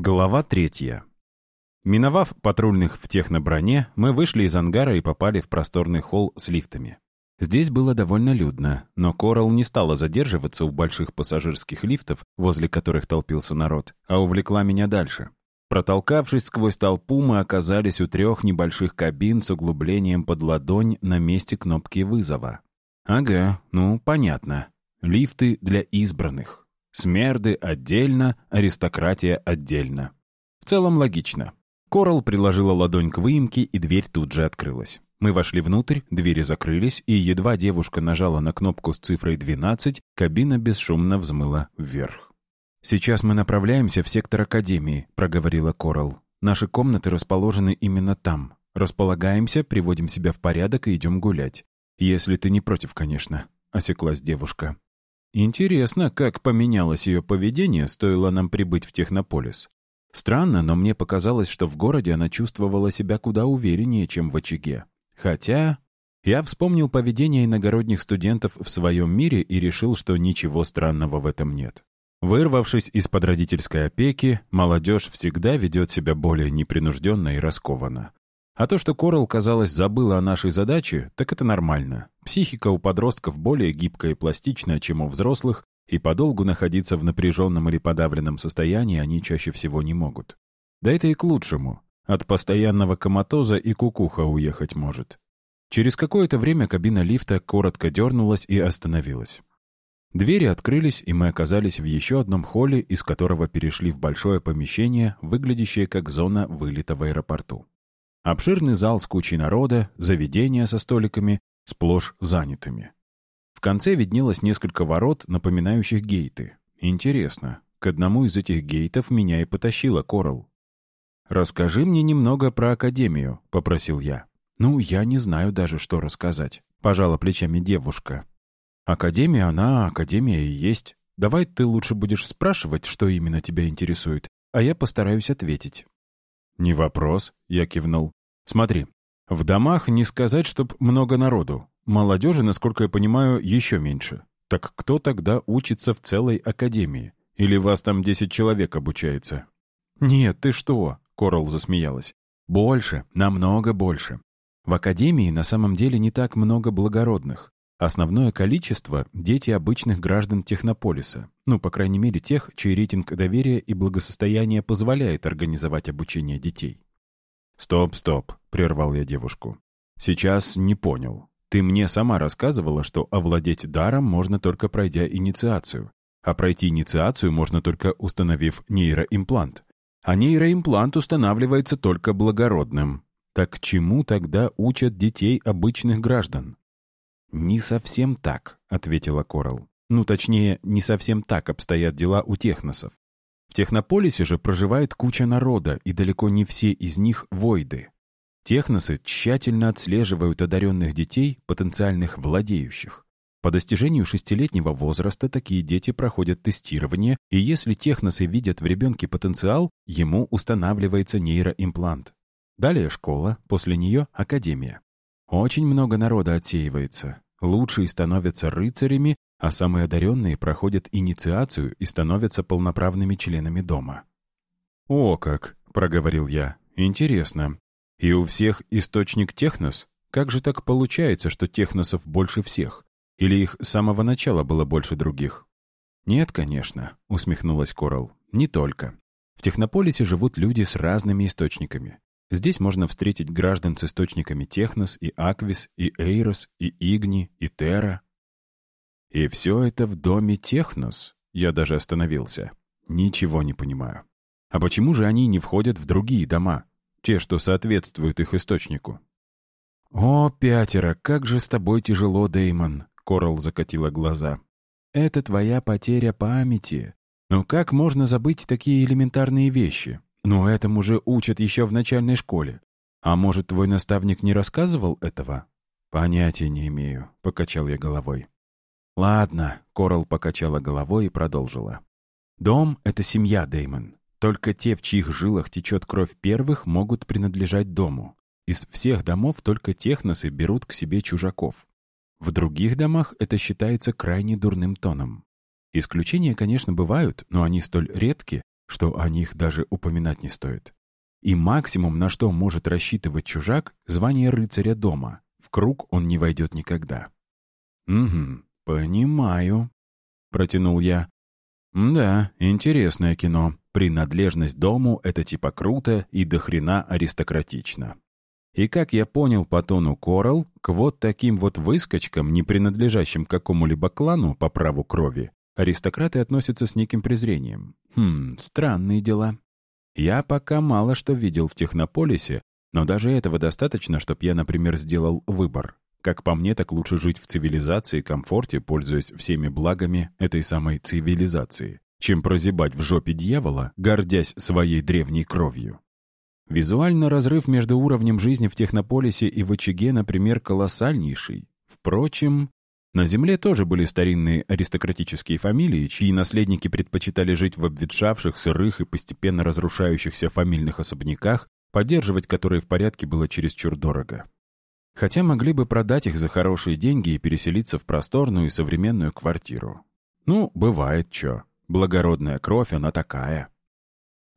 Глава третья. Миновав патрульных в техноброне, мы вышли из ангара и попали в просторный холл с лифтами. Здесь было довольно людно, но Коралл не стала задерживаться у больших пассажирских лифтов, возле которых толпился народ, а увлекла меня дальше. Протолкавшись сквозь толпу, мы оказались у трех небольших кабин с углублением под ладонь на месте кнопки вызова. Ага, ну, понятно. Лифты для избранных. Смерды отдельно, аристократия отдельно. В целом логично. Корал приложила ладонь к выемке, и дверь тут же открылась. Мы вошли внутрь, двери закрылись, и едва девушка нажала на кнопку с цифрой 12, кабина бесшумно взмыла вверх. «Сейчас мы направляемся в сектор Академии», — проговорила Корал. «Наши комнаты расположены именно там. Располагаемся, приводим себя в порядок и идем гулять. Если ты не против, конечно», — осеклась девушка. Интересно, как поменялось ее поведение, стоило нам прибыть в Технополис. Странно, но мне показалось, что в городе она чувствовала себя куда увереннее, чем в очаге. Хотя... Я вспомнил поведение иногородних студентов в своем мире и решил, что ничего странного в этом нет. Вырвавшись из-под родительской опеки, молодежь всегда ведет себя более непринужденно и раскованно. А то, что Корал, казалось, забыла о нашей задаче, так это нормально. Психика у подростков более гибкая и пластичная, чем у взрослых, и подолгу находиться в напряженном или подавленном состоянии они чаще всего не могут. Да это и к лучшему. От постоянного коматоза и кукуха уехать может. Через какое-то время кабина лифта коротко дернулась и остановилась. Двери открылись, и мы оказались в еще одном холле, из которого перешли в большое помещение, выглядящее как зона вылета в аэропорту. Обширный зал с кучей народа, заведения со столиками, сплошь занятыми. В конце виднелось несколько ворот, напоминающих гейты. Интересно, к одному из этих гейтов меня и потащила Корал. «Расскажи мне немного про Академию», — попросил я. «Ну, я не знаю даже, что рассказать», — пожала плечами девушка. «Академия, она, Академия и есть. Давай ты лучше будешь спрашивать, что именно тебя интересует, а я постараюсь ответить». «Не вопрос», — я кивнул. Смотри, в домах не сказать, чтоб много народу. Молодежи, насколько я понимаю, еще меньше. Так кто тогда учится в целой академии? Или вас там 10 человек обучается? Нет, ты что? Корал засмеялась. Больше, намного больше. В академии на самом деле не так много благородных. Основное количество — дети обычных граждан Технополиса. Ну, по крайней мере, тех, чей рейтинг доверия и благосостояния позволяет организовать обучение детей. «Стоп, стоп», — прервал я девушку. «Сейчас не понял. Ты мне сама рассказывала, что овладеть даром можно только пройдя инициацию. А пройти инициацию можно только установив нейроимплант. А нейроимплант устанавливается только благородным. Так чему тогда учат детей обычных граждан?» «Не совсем так», — ответила Корал. «Ну, точнее, не совсем так обстоят дела у техносов. В Технополисе же проживает куча народа, и далеко не все из них войды. Техносы тщательно отслеживают одаренных детей, потенциальных владеющих. По достижению шестилетнего возраста такие дети проходят тестирование, и если техносы видят в ребенке потенциал, ему устанавливается нейроимплант. Далее школа, после нее академия. Очень много народа отсеивается. Лучшие становятся рыцарями, а самые одаренные проходят инициацию и становятся полноправными членами дома. «О как!» — проговорил я. «Интересно. И у всех источник технос? Как же так получается, что техносов больше всех? Или их с самого начала было больше других?» «Нет, конечно», — усмехнулась Корал. «Не только. В Технополисе живут люди с разными источниками. Здесь можно встретить граждан с источниками Технос и Аквис, и Эйрос, и Игни, и Терра. И все это в доме Технос? Я даже остановился. Ничего не понимаю. А почему же они не входят в другие дома? Те, что соответствуют их источнику? «О, пятеро, как же с тобой тяжело, Деймон!» Корал закатила глаза. «Это твоя потеря памяти. Но как можно забыть такие элементарные вещи? Ну, этому же учат еще в начальной школе. А может, твой наставник не рассказывал этого?» «Понятия не имею», — покачал я головой. «Ладно», — Корал покачала головой и продолжила. «Дом — это семья, Деймон. Только те, в чьих жилах течет кровь первых, могут принадлежать дому. Из всех домов только техносы берут к себе чужаков. В других домах это считается крайне дурным тоном. Исключения, конечно, бывают, но они столь редки, что о них даже упоминать не стоит. И максимум, на что может рассчитывать чужак, звание рыцаря дома. В круг он не войдет никогда. «Угу, понимаю», — протянул я. «Да, интересное кино. Принадлежность дому — это типа круто и дохрена аристократично. И как я понял по тону Корал, к вот таким вот выскочкам, не принадлежащим какому-либо клану по праву крови, аристократы относятся с неким презрением. Хм, странные дела. Я пока мало что видел в Технополисе, но даже этого достаточно, чтобы я, например, сделал выбор. Как по мне, так лучше жить в цивилизации комфорте, пользуясь всеми благами этой самой цивилизации, чем прозябать в жопе дьявола, гордясь своей древней кровью. Визуально разрыв между уровнем жизни в Технополисе и в очаге, например, колоссальнейший. Впрочем, на Земле тоже были старинные аристократические фамилии, чьи наследники предпочитали жить в обветшавших, сырых и постепенно разрушающихся фамильных особняках, поддерживать которые в порядке было чересчур дорого. Хотя могли бы продать их за хорошие деньги и переселиться в просторную и современную квартиру. Ну, бывает чё. Благородная кровь, она такая.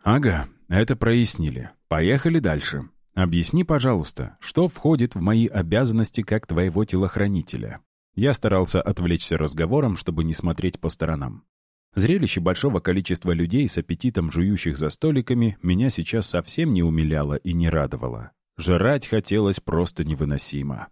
Ага, это прояснили. Поехали дальше. Объясни, пожалуйста, что входит в мои обязанности как твоего телохранителя? Я старался отвлечься разговором, чтобы не смотреть по сторонам. Зрелище большого количества людей с аппетитом жующих за столиками меня сейчас совсем не умиляло и не радовало. Жрать хотелось просто невыносимо.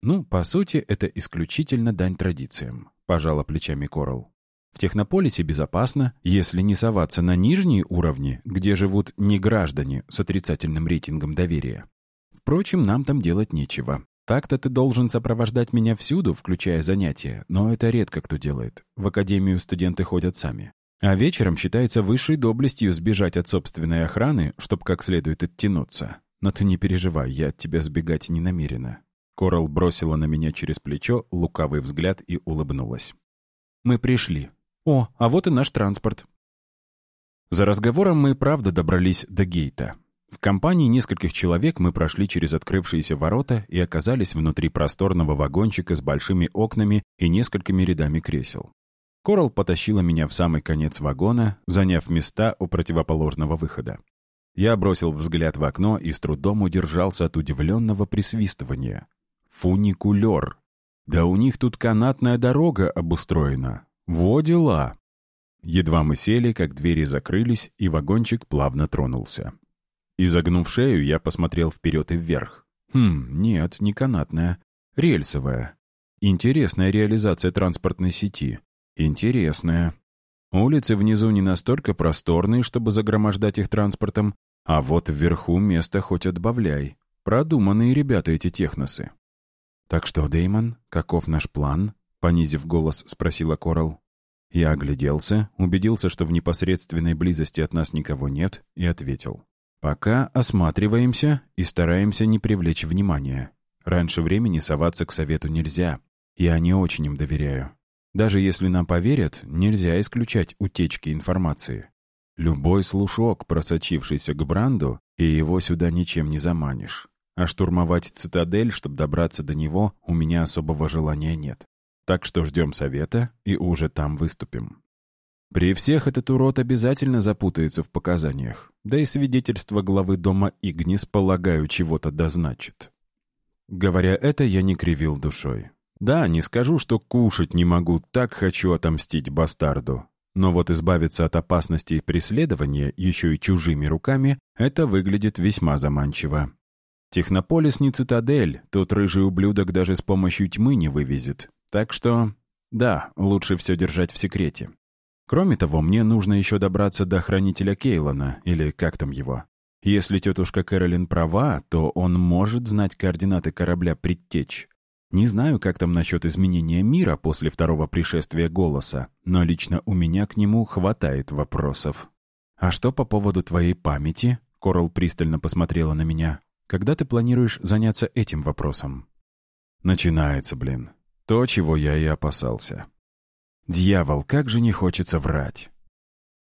«Ну, по сути, это исключительно дань традициям», — пожала плечами Корал. «В Технополисе безопасно, если не соваться на нижние уровни, где живут не граждане с отрицательным рейтингом доверия. Впрочем, нам там делать нечего. Так-то ты должен сопровождать меня всюду, включая занятия, но это редко кто делает. В академию студенты ходят сами. А вечером считается высшей доблестью сбежать от собственной охраны, чтобы как следует оттянуться. Но ты не переживай, я от тебя сбегать не намерена». Корал бросила на меня через плечо лукавый взгляд и улыбнулась. «Мы пришли. О, а вот и наш транспорт». За разговором мы правда добрались до гейта. В компании нескольких человек мы прошли через открывшиеся ворота и оказались внутри просторного вагончика с большими окнами и несколькими рядами кресел. Корал потащила меня в самый конец вагона, заняв места у противоположного выхода. Я бросил взгляд в окно и с трудом удержался от удивленного присвистывания. Фуникулер. Да у них тут канатная дорога обустроена. Во дела! Едва мы сели, как двери закрылись, и вагончик плавно тронулся. Изогнув шею, я посмотрел вперед и вверх. Хм, нет, не канатная. Рельсовая. Интересная реализация транспортной сети. Интересная. Улицы внизу не настолько просторные, чтобы загромождать их транспортом, а вот вверху место хоть отбавляй. Продуманные ребята эти техносы. «Так что, Деймон, каков наш план?» — понизив голос, спросила Корал. Я огляделся, убедился, что в непосредственной близости от нас никого нет, и ответил. Пока осматриваемся и стараемся не привлечь внимания. Раньше времени соваться к совету нельзя. Я не очень им доверяю. Даже если нам поверят, нельзя исключать утечки информации. Любой слушок, просочившийся к Бранду, и его сюда ничем не заманишь. А штурмовать цитадель, чтобы добраться до него, у меня особого желания нет. Так что ждем совета и уже там выступим. При всех этот урод обязательно запутается в показаниях. Да и свидетельство главы дома Игнис, полагаю, чего-то дозначит. Говоря это, я не кривил душой. Да, не скажу, что кушать не могу, так хочу отомстить бастарду. Но вот избавиться от опасности и преследования еще и чужими руками, это выглядит весьма заманчиво. Технополис не цитадель, тут рыжий ублюдок даже с помощью тьмы не вывезет. Так что, да, лучше все держать в секрете. Кроме того, мне нужно еще добраться до хранителя Кейлона, или как там его. Если тетушка Кэролин права, то он может знать координаты корабля «Предтечь». Не знаю, как там насчет изменения мира после второго пришествия голоса, но лично у меня к нему хватает вопросов. «А что по поводу твоей памяти?» Корал пристально посмотрела на меня. «Когда ты планируешь заняться этим вопросом?» Начинается, блин. То, чего я и опасался. Дьявол, как же не хочется врать.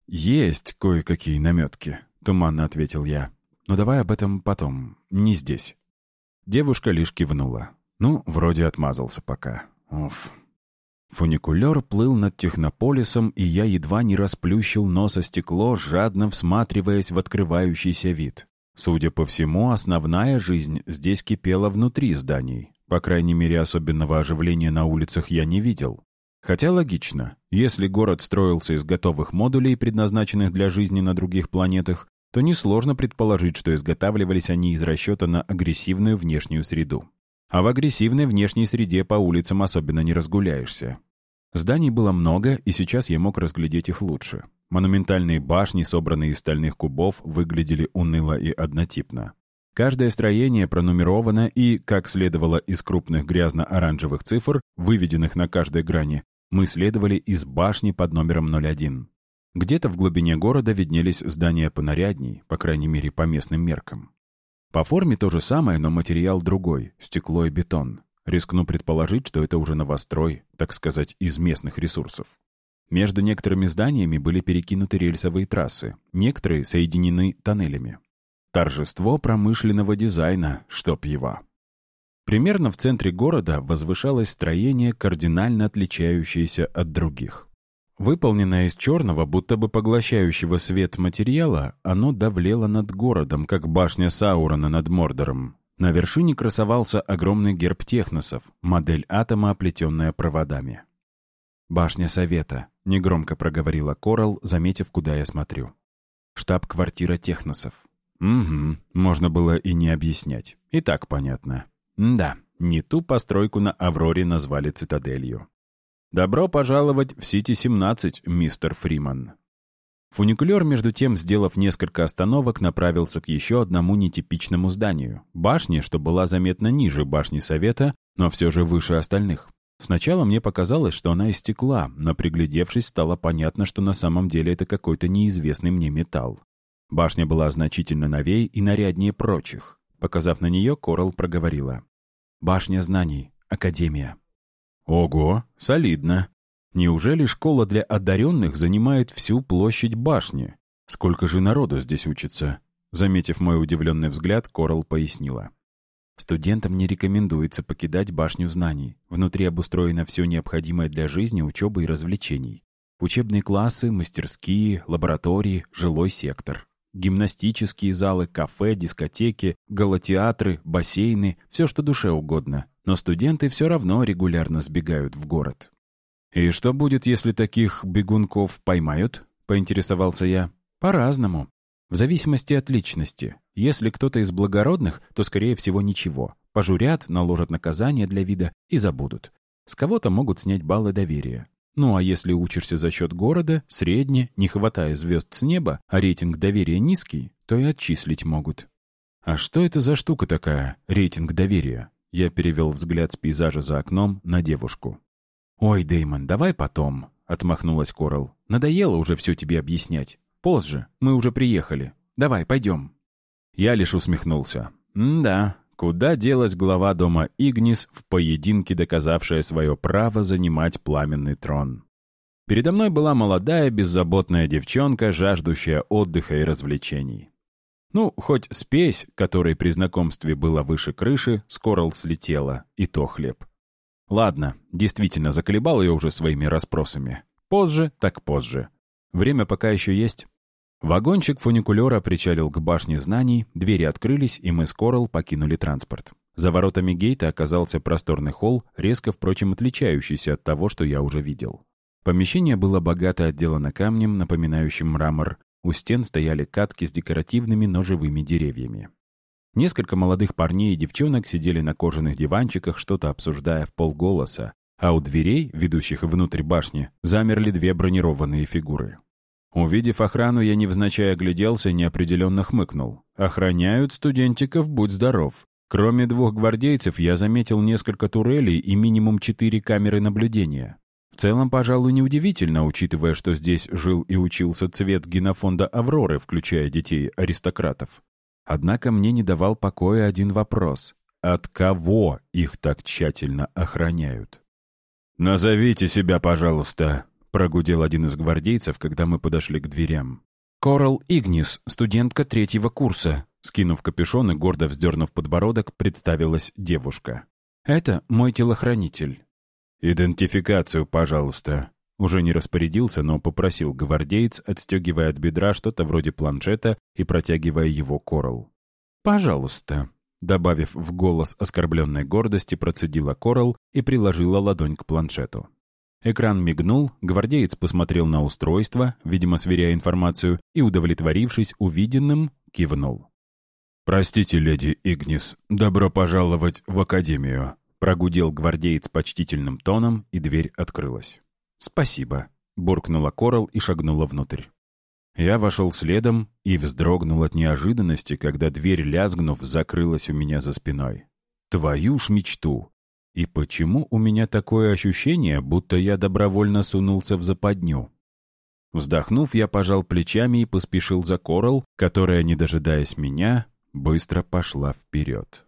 «Есть кое-какие наметки», — туманно ответил я. «Но давай об этом потом, не здесь». Девушка лишь кивнула. Ну, вроде отмазался пока. Уф. Фуникулер плыл над Технополисом, и я едва не расплющил нос стекло, жадно всматриваясь в открывающийся вид. Судя по всему, основная жизнь здесь кипела внутри зданий. По крайней мере, особенного оживления на улицах я не видел. Хотя логично, если город строился из готовых модулей, предназначенных для жизни на других планетах, то несложно предположить, что изготавливались они из расчета на агрессивную внешнюю среду. А в агрессивной внешней среде по улицам особенно не разгуляешься. Зданий было много, и сейчас я мог разглядеть их лучше. Монументальные башни, собранные из стальных кубов, выглядели уныло и однотипно. Каждое строение пронумеровано и, как следовало из крупных грязно-оранжевых цифр, выведенных на каждой грани, мы следовали из башни под номером 01. Где-то в глубине города виднелись здания понарядней, по крайней мере, по местным меркам. По форме то же самое, но материал другой — стекло и бетон. Рискну предположить, что это уже новострой, так сказать, из местных ресурсов. Между некоторыми зданиями были перекинуты рельсовые трассы, некоторые соединены тоннелями. Торжество промышленного дизайна, чтоб его. Примерно в центре города возвышалось строение, кардинально отличающееся от других. Выполненное из черного, будто бы поглощающего свет материала, оно давлело над городом, как башня Саурона над Мордором. На вершине красовался огромный герб техносов, модель атома, оплетенная проводами. «Башня Совета», — негромко проговорила Корал, заметив, куда я смотрю. «Штаб-квартира техносов». «Угу, можно было и не объяснять. И так понятно. да, не ту постройку на Авроре назвали цитаделью. «Добро пожаловать в Сити-17, мистер Фриман». Фуникулер, между тем, сделав несколько остановок, направился к еще одному нетипичному зданию. Башне, что была заметно ниже башни Совета, но все же выше остальных. Сначала мне показалось, что она из стекла, но приглядевшись, стало понятно, что на самом деле это какой-то неизвестный мне металл. Башня была значительно новее и наряднее прочих. Показав на нее, Корал проговорила. «Башня знаний. Академия». Ого, солидно. Неужели школа для одаренных занимает всю площадь башни? Сколько же народу здесь учится? Заметив мой удивленный взгляд, Корал пояснила. Студентам не рекомендуется покидать башню знаний. Внутри обустроено все необходимое для жизни, учебы и развлечений. Учебные классы, мастерские, лаборатории, жилой сектор. Гимнастические залы, кафе, дискотеки, галотеатры, бассейны, все, что душе угодно но студенты все равно регулярно сбегают в город. «И что будет, если таких бегунков поймают?» — поинтересовался я. «По-разному. В зависимости от личности. Если кто-то из благородных, то, скорее всего, ничего. Пожурят, наложат наказание для вида и забудут. С кого-то могут снять баллы доверия. Ну а если учишься за счет города, средне, не хватая звезд с неба, а рейтинг доверия низкий, то и отчислить могут. А что это за штука такая, рейтинг доверия? Я перевел взгляд с пейзажа за окном на девушку. «Ой, Дэймон, давай потом», — отмахнулась Корал. «Надоело уже все тебе объяснять. Позже, мы уже приехали. Давай, пойдем». Я лишь усмехнулся. «Да, куда делась глава дома Игнис в поединке, доказавшая свое право занимать пламенный трон?» Передо мной была молодая, беззаботная девчонка, жаждущая отдыха и развлечений. Ну, хоть спесь, которой при знакомстве была выше крыши, скоро слетела, и то хлеб. Ладно, действительно, заколебал ее уже своими расспросами. Позже, так позже. Время пока еще есть. Вагончик фуникулера причалил к башне знаний, двери открылись, и мы с Корал покинули транспорт. За воротами гейта оказался просторный холл, резко, впрочем, отличающийся от того, что я уже видел. Помещение было богато отделано камнем, напоминающим мрамор, у стен стояли катки с декоративными, но живыми деревьями. Несколько молодых парней и девчонок сидели на кожаных диванчиках, что-то обсуждая в полголоса, а у дверей, ведущих внутрь башни, замерли две бронированные фигуры. Увидев охрану, я невзначай огляделся и неопределенно хмыкнул. «Охраняют студентиков, будь здоров». Кроме двух гвардейцев, я заметил несколько турелей и минимум четыре камеры наблюдения целом, пожалуй, неудивительно, учитывая, что здесь жил и учился цвет генофонда Авроры, включая детей аристократов. Однако мне не давал покоя один вопрос. От кого их так тщательно охраняют? «Назовите себя, пожалуйста», — прогудел один из гвардейцев, когда мы подошли к дверям. «Корал Игнис, студентка третьего курса», — скинув капюшон и гордо вздернув подбородок, представилась девушка. «Это мой телохранитель». «Идентификацию, пожалуйста». Уже не распорядился, но попросил гвардеец, отстегивая от бедра что-то вроде планшета и протягивая его Корал. «Пожалуйста», — добавив в голос оскорбленной гордости, процедила Корал и приложила ладонь к планшету. Экран мигнул, гвардеец посмотрел на устройство, видимо, сверяя информацию, и, удовлетворившись увиденным, кивнул. «Простите, леди Игнис, добро пожаловать в Академию», прогудел гвардеец почтительным тоном, и дверь открылась. «Спасибо», — буркнула Корал и шагнула внутрь. Я вошел следом и вздрогнул от неожиданности, когда дверь, лязгнув, закрылась у меня за спиной. «Твою ж мечту! И почему у меня такое ощущение, будто я добровольно сунулся в западню?» Вздохнув, я пожал плечами и поспешил за Корал, которая, не дожидаясь меня, быстро пошла вперед.